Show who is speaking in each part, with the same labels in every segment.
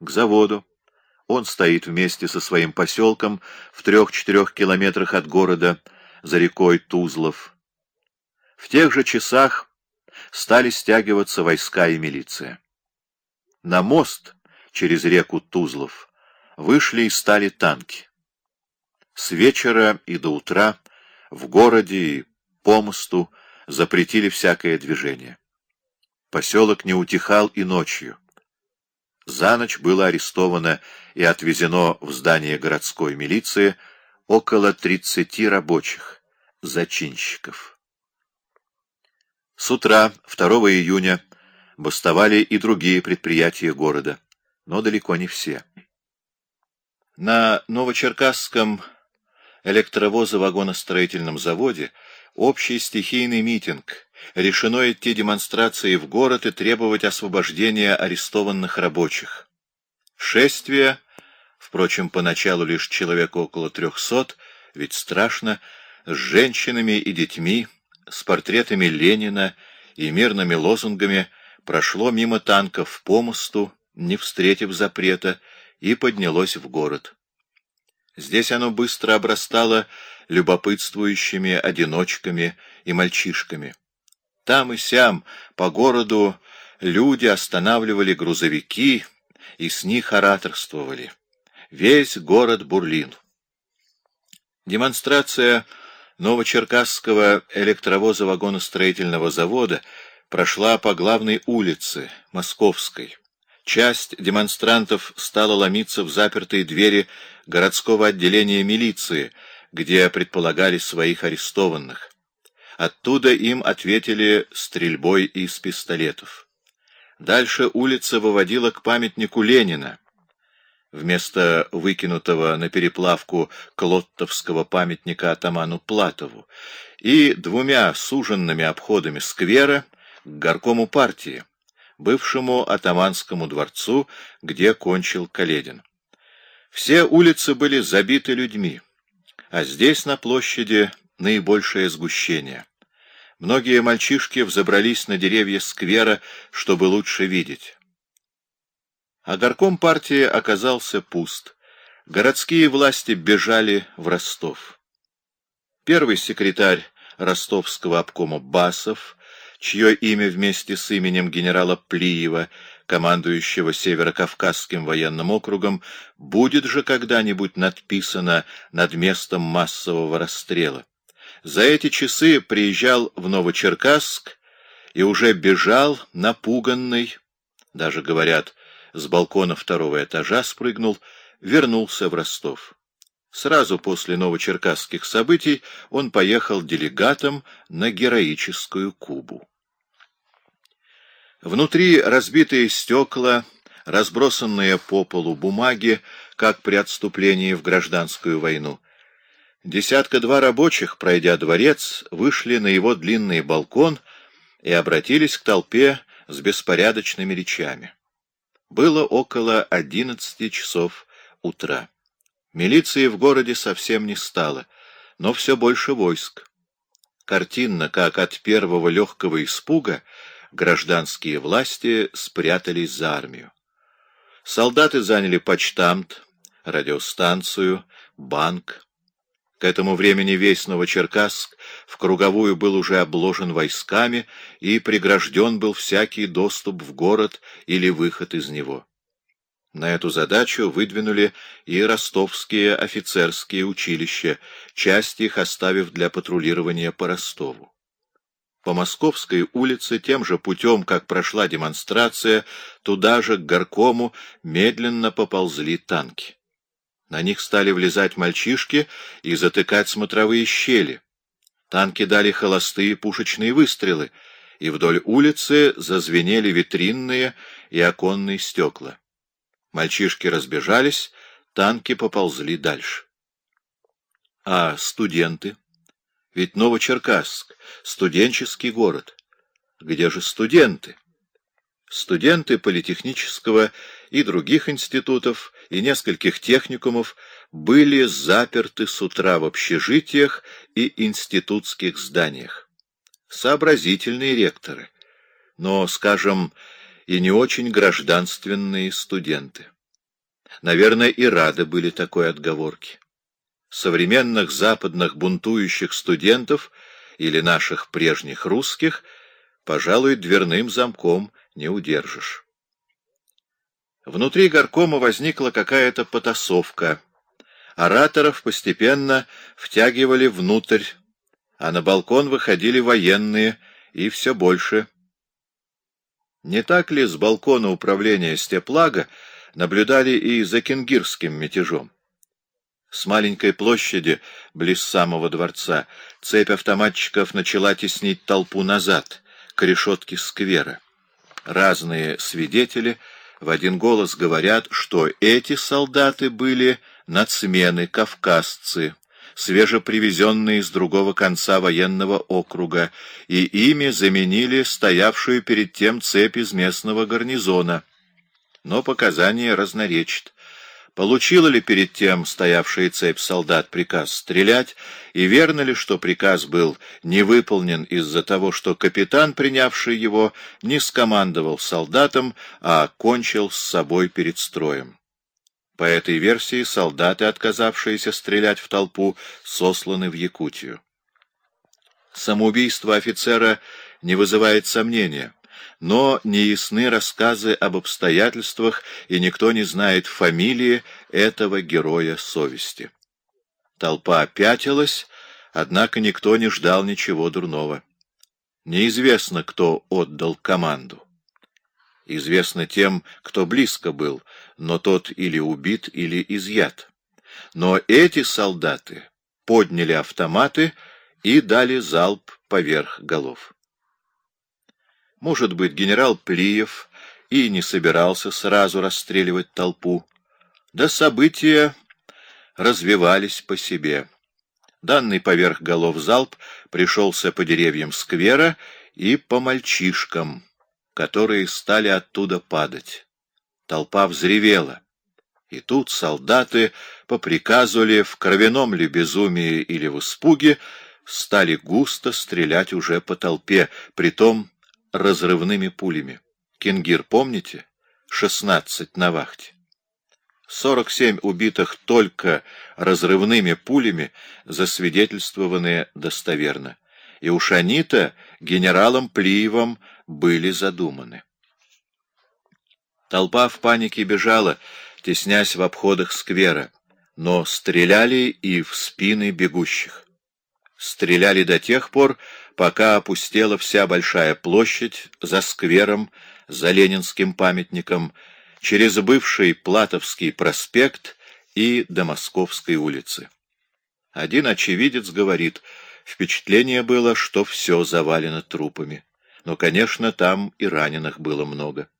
Speaker 1: к заводу. Он стоит вместе со своим поселком в трех-четырех километрах от города, за рекой Тузлов. В тех же часах стали стягиваться войска и милиция. На мост через реку Тузлов вышли и стали танки. С вечера и до утра в городе и по мосту запретили всякое движение. Поселок не утихал и ночью. За ночь было арестовано и отвезено в здание городской милиции около 30 рабочих, зачинщиков. С утра 2 июня бастовали и другие предприятия города, но далеко не все. На Новочеркасском электровозо-вагоностроительном заводе общий стихийный митинг. Решено идти демонстрации в город и требовать освобождения арестованных рабочих. Шествие, впрочем, поначалу лишь человек около трехсот, ведь страшно, с женщинами и детьми, с портретами Ленина и мирными лозунгами прошло мимо танков по мосту, не встретив запрета, и поднялось в город. Здесь оно быстро обрастало любопытствующими одиночками и мальчишками. Там и сям по городу люди останавливали грузовики и с них ораторствовали. Весь город бурлил. Демонстрация Новочеркасского электровоза-вагоностроительного завода прошла по главной улице, Московской. Часть демонстрантов стала ломиться в запертые двери городского отделения милиции, где предполагали своих арестованных. Оттуда им ответили стрельбой из пистолетов. Дальше улица выводила к памятнику Ленина, вместо выкинутого на переплавку клоттовского памятника атаману Платову, и двумя суженными обходами сквера к горкому партии, бывшему атаманскому дворцу, где кончил Каледин. Все улицы были забиты людьми, а здесь, на площади, наибольшее сгущение. Многие мальчишки взобрались на деревья сквера, чтобы лучше видеть. А горком партии оказался пуст. Городские власти бежали в Ростов. Первый секретарь ростовского обкома Басов, чье имя вместе с именем генерала Плиева, командующего Северокавказским военным округом, будет же когда-нибудь надписано над местом массового расстрела. За эти часы приезжал в Новочеркасск и уже бежал, напуганный, даже, говорят, с балкона второго этажа спрыгнул, вернулся в Ростов. Сразу после новочеркасских событий он поехал делегатом на героическую Кубу. Внутри разбитые стекла, разбросанные по полу бумаги, как при отступлении в гражданскую войну. Десятка-два рабочих, пройдя дворец, вышли на его длинный балкон и обратились к толпе с беспорядочными речами. Было около одиннадцати часов утра. Милиции в городе совсем не стало, но все больше войск. Картинно, как от первого легкого испуга, гражданские власти спрятались за армию. Солдаты заняли почтамт, радиостанцию, банк. К этому времени весь Новочеркасск в круговую был уже обложен войсками и прегражден был всякий доступ в город или выход из него. На эту задачу выдвинули и ростовские офицерские училища, часть их оставив для патрулирования по Ростову. По Московской улице тем же путем, как прошла демонстрация, туда же, к горкому, медленно поползли танки. На них стали влезать мальчишки и затыкать смотровые щели. Танки дали холостые пушечные выстрелы, и вдоль улицы зазвенели витринные и оконные стекла. Мальчишки разбежались, танки поползли дальше. А студенты? Ведь Новочеркасск — студенческий город. Где же студенты? Студенты политехнического и других институтов и нескольких техникумов были заперты с утра в общежитиях и институтских зданиях. Сообразительные ректоры, но, скажем, и не очень гражданственные студенты. Наверное, и рады были такой отговорке. Современных западных бунтующих студентов или наших прежних русских, пожалуй, дверным замком не удержишь. Внутри горкома возникла какая-то потасовка. Ораторов постепенно втягивали внутрь, а на балкон выходили военные и все больше. Не так ли с балкона управления Степлага наблюдали и за кенгирским мятежом? С маленькой площади, близ самого дворца, цепь автоматчиков начала теснить толпу назад, к решетке сквера. Разные свидетели в один голос говорят, что эти солдаты были нацмены, кавказцы, свежепривезенные с другого конца военного округа, и ими заменили стоявшую перед тем цепь из местного гарнизона. Но показания разноречат. Получила ли перед тем стоявшая цепь солдат приказ стрелять, и верно ли, что приказ был не выполнен из-за того, что капитан, принявший его, не скомандовал солдатам, а кончил с собой перед строем? По этой версии солдаты, отказавшиеся стрелять в толпу, сосланы в Якутию. Самоубийство офицера не вызывает сомнения но неясны рассказы об обстоятельствах, и никто не знает фамилии этого героя совести. Толпа пятилась, однако никто не ждал ничего дурного. Неизвестно, кто отдал команду. Известно тем, кто близко был, но тот или убит, или изъят. Но эти солдаты подняли автоматы и дали залп поверх голов. Может быть, генерал Плиев и не собирался сразу расстреливать толпу. Да события развивались по себе. Данный поверх голов залп пришелся по деревьям сквера и по мальчишкам, которые стали оттуда падать. Толпа взревела. И тут солдаты, по приказу ли, в кровяном ли безумии или в испуге, стали густо стрелять уже по толпе, притом разрывными пулями. Кингир, помните? Шестнадцать на вахте. Сорок семь убитых только разрывными пулями засвидетельствованы достоверно. И уж они-то генералом Плиевым были задуманы. Толпа в панике бежала, теснясь в обходах сквера, но стреляли и в спины бегущих. Стреляли до тех пор, пока опустела вся большая площадь за сквером, за Ленинским памятником, через бывший Платовский проспект и до Московской улицы. Один очевидец говорит, впечатление было, что все завалено трупами. Но, конечно, там и раненых было много.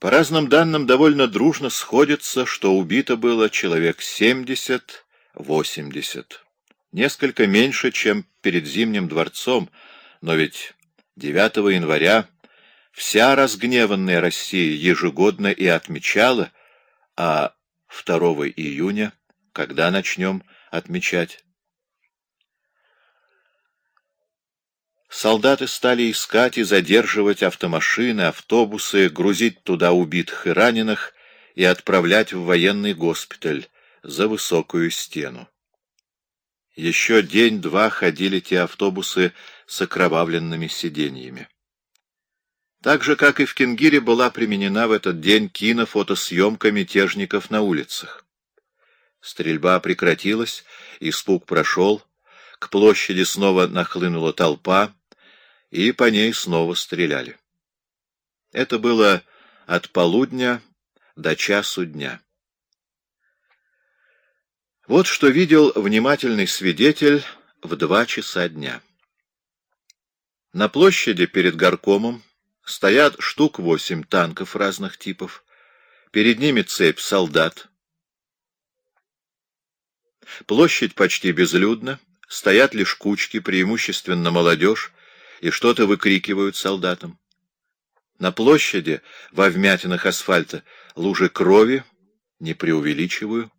Speaker 1: По разным данным, довольно дружно сходится, что убито было человек 70-80 несколько меньше, чем перед Зимним дворцом, но ведь 9 января вся разгневанная Россия ежегодно и отмечала, а 2 июня, когда начнем отмечать? Солдаты стали искать и задерживать автомашины, автобусы, грузить туда убитых и раненых и отправлять в военный госпиталь за высокую стену. Еще день-два ходили те автобусы с окровавленными сиденьями. Так же, как и в Кенгире, была применена в этот день кинофотосъемка мятежников на улицах. Стрельба прекратилась, испуг прошел, к площади снова нахлынула толпа, и по ней снова стреляли. Это было от полудня до часу дня. Вот что видел внимательный свидетель в два часа дня. На площади перед горкомом стоят штук восемь танков разных типов, перед ними цепь солдат. Площадь почти безлюдна, стоят лишь кучки, преимущественно молодежь, и что-то выкрикивают солдатам. На площади, во вмятинах асфальта, лужи крови, не преувеличиваю,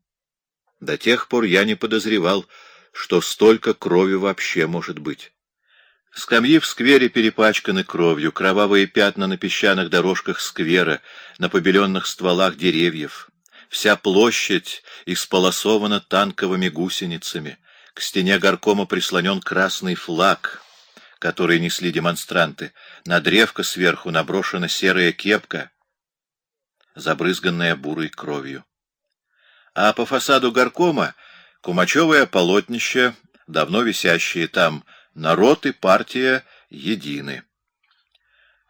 Speaker 1: до тех пор я не подозревал, что столько крови вообще может быть. Скамьи в сквере перепачканы кровью, кровавые пятна на песчаных дорожках сквера, на побеленных стволах деревьев. Вся площадь исполосована танковыми гусеницами. К стене горкома прислонен красный флаг, который несли демонстранты. На древко сверху наброшена серая кепка, забрызганная бурой кровью. А по фасаду горкома кумачевое полотнище, давно висящее там, народ и партия едины.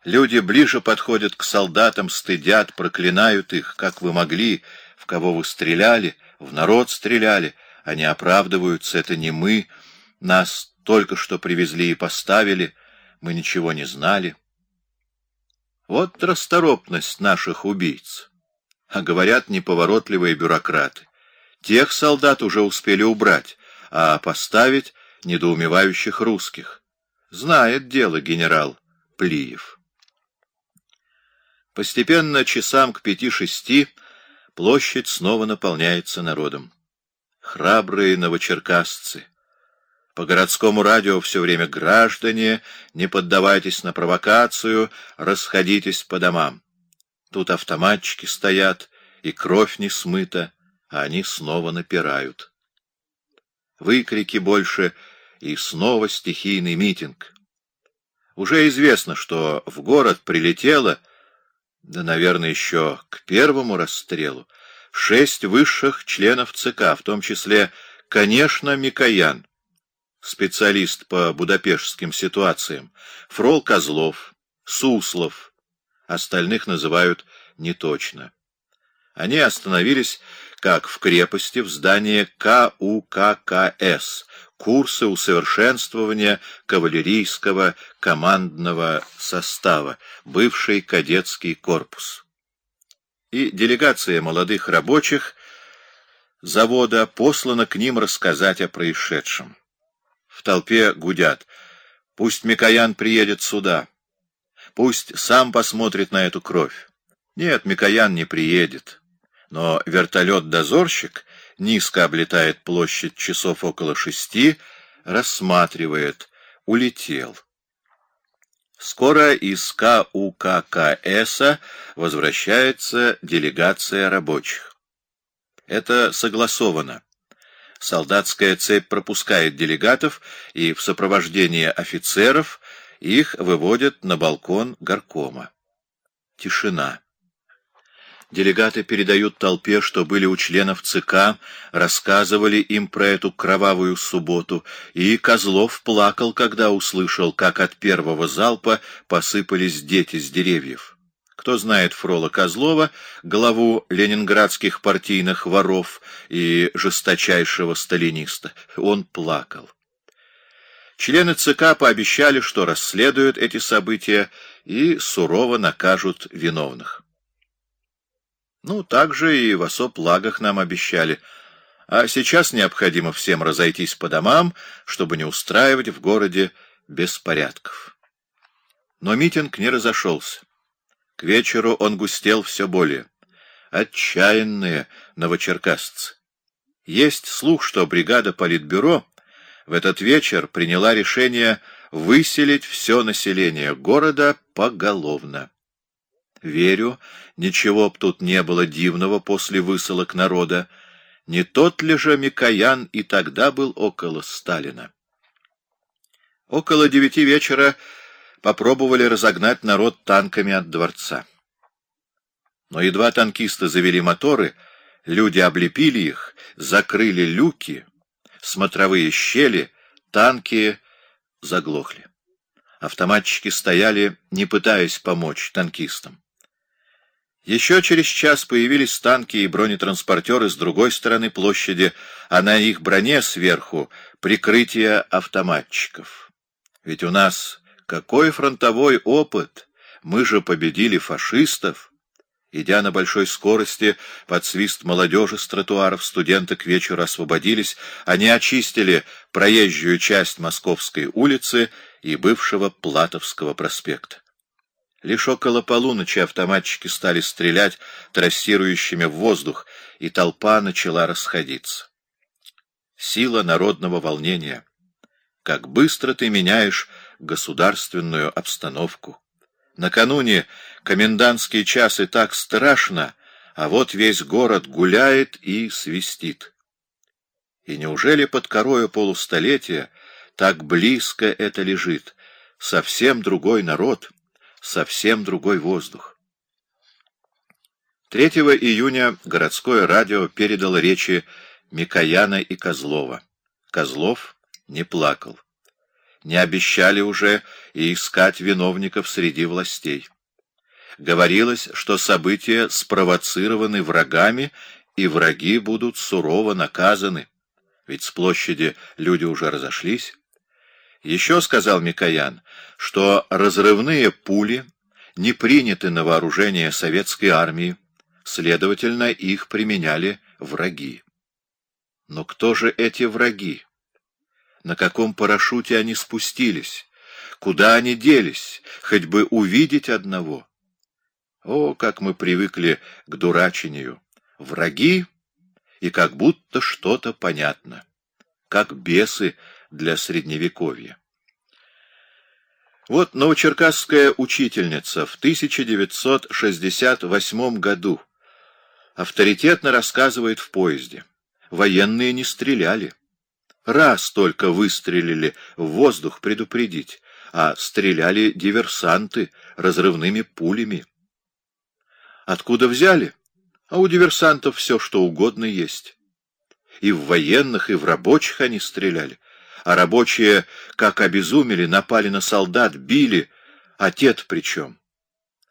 Speaker 1: Люди ближе подходят к солдатам, стыдят, проклинают их, как вы могли, в кого вы стреляли, в народ стреляли. Они оправдываются, это не мы, нас только что привезли и поставили, мы ничего не знали. Вот расторопность наших убийц. А говорят неповоротливые бюрократы. Тех солдат уже успели убрать, а поставить недоумевающих русских. Знает дело генерал Плиев. Постепенно, часам к пяти-шести, площадь снова наполняется народом. Храбрые новочеркасцы. По городскому радио все время граждане, не поддавайтесь на провокацию, расходитесь по домам. Тут автоматчики стоят, и кровь не смыта, а они снова напирают. Выкрики больше — и снова стихийный митинг. Уже известно, что в город прилетело, да, наверное, еще к первому расстрелу, шесть высших членов ЦК, в том числе, конечно, Микоян, специалист по будапештским ситуациям, Фрол Козлов, Суслов, остальных называют неточно. Они остановились, как в крепости, в здании КУККС, курсы усовершенствования кавалерийского командного состава, бывший кадетский корпус. И делегация молодых рабочих завода послана к ним рассказать о происшедшем. В толпе гудят. Пусть Микоян приедет сюда. Пусть сам посмотрит на эту кровь. Нет, Микоян не приедет. Но вертолет-дозорщик низко облетает площадь часов около шести, рассматривает, улетел. Скоро из КУККС возвращается делегация рабочих. Это согласовано. Солдатская цепь пропускает делегатов, и в сопровождении офицеров их выводят на балкон горкома. Тишина. Делегаты передают толпе, что были у членов ЦК, рассказывали им про эту кровавую субботу, и Козлов плакал, когда услышал, как от первого залпа посыпались дети с деревьев. Кто знает Фрола Козлова, главу ленинградских партийных воров и жесточайшего сталиниста, он плакал. Члены ЦК пообещали, что расследуют эти события и сурово накажут виновных. Ну, так же и в особ лагах нам обещали. А сейчас необходимо всем разойтись по домам, чтобы не устраивать в городе беспорядков. Но митинг не разошелся. К вечеру он густел все более. Отчаянные новочеркасцы. Есть слух, что бригада Политбюро в этот вечер приняла решение выселить все население города поголовно. Верю, ничего б тут не было дивного после высылок народа. Не тот ли же Микоян и тогда был около Сталина? Около девяти вечера попробовали разогнать народ танками от дворца. Но едва танкисты завели моторы, люди облепили их, закрыли люки, смотровые щели, танки заглохли. Автоматчики стояли, не пытаясь помочь танкистам. Еще через час появились танки и бронетранспортеры с другой стороны площади, а на их броне сверху прикрытие автоматчиков. Ведь у нас какой фронтовой опыт! Мы же победили фашистов! Идя на большой скорости, под свист молодежи с тротуаров, студенты к вечеру освободились, они очистили проезжую часть Московской улицы и бывшего Платовского проспекта. Лишь около полуночи автоматчики стали стрелять трассирующими в воздух, и толпа начала расходиться. Сила народного волнения. Как быстро ты меняешь государственную обстановку. Накануне комендантский час и так страшно, а вот весь город гуляет и свистит. И неужели под корою полустолетия так близко это лежит? Совсем другой народ, совсем другой воздух. 3 июня городское радио передало речи Микояна и Козлова. Козлов не плакал. Не обещали уже и искать виновников среди властей. Говорилось, что события спровоцированы врагами, и враги будут сурово наказаны. Ведь с площади люди уже разошлись. Еще сказал Микоян, что разрывные пули не приняты на вооружение советской армии, следовательно, их применяли враги. Но кто же эти враги? На каком парашюте они спустились? Куда они делись? Хоть бы увидеть одного. О, как мы привыкли к дурачению! Враги, и как будто что-то понятно. Как бесы для Средневековья. Вот новочеркасская учительница в 1968 году авторитетно рассказывает в поезде. Военные не стреляли. Раз только выстрелили в воздух предупредить, а стреляли диверсанты разрывными пулями. Откуда взяли? А у диверсантов все, что угодно есть. И в военных, и в рабочих они стреляли. А рабочие, как обезумели, напали на солдат, били, а те при чем?